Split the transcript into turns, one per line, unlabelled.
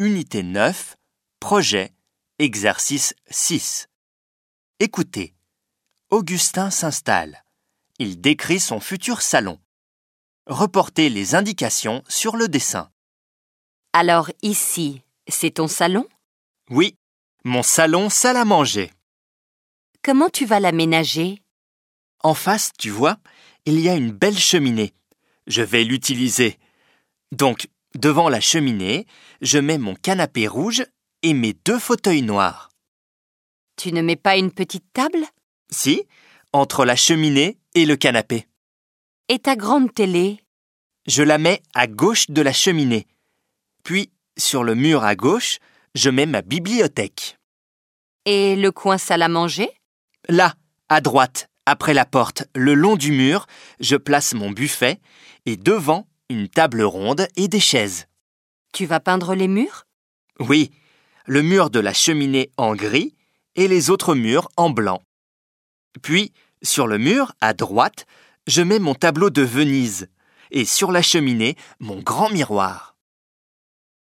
Unité 9, projet, exercice 6. Écoutez. Augustin s'installe. Il décrit son futur salon. Reportez les indications sur le dessin.
Alors ici, c'est ton salon?
Oui, mon salon salle à manger.
Comment tu vas l'aménager?
En face, tu vois, il y a une belle cheminée. Je vais l'utiliser. Donc, devant la cheminée, je mets mon canapé rouge et mes deux fauteuils noirs.
Tu ne mets pas une petite table?
Si, entre la cheminée et le canapé.
Et ta grande télé?
Je la mets à gauche de la cheminée. Puis, sur le mur à gauche, je mets ma bibliothèque.
Et le coin salle à manger?
Là, à droite, après la porte, le long du mur, je place mon buffet et devant, une table ronde et des chaises.
Tu vas peindre les murs?
Oui, le mur de la cheminée en gris et les autres murs en blanc. Puis, sur le mur, à droite, je mets mon tableau de Venise et sur la cheminée, mon grand miroir.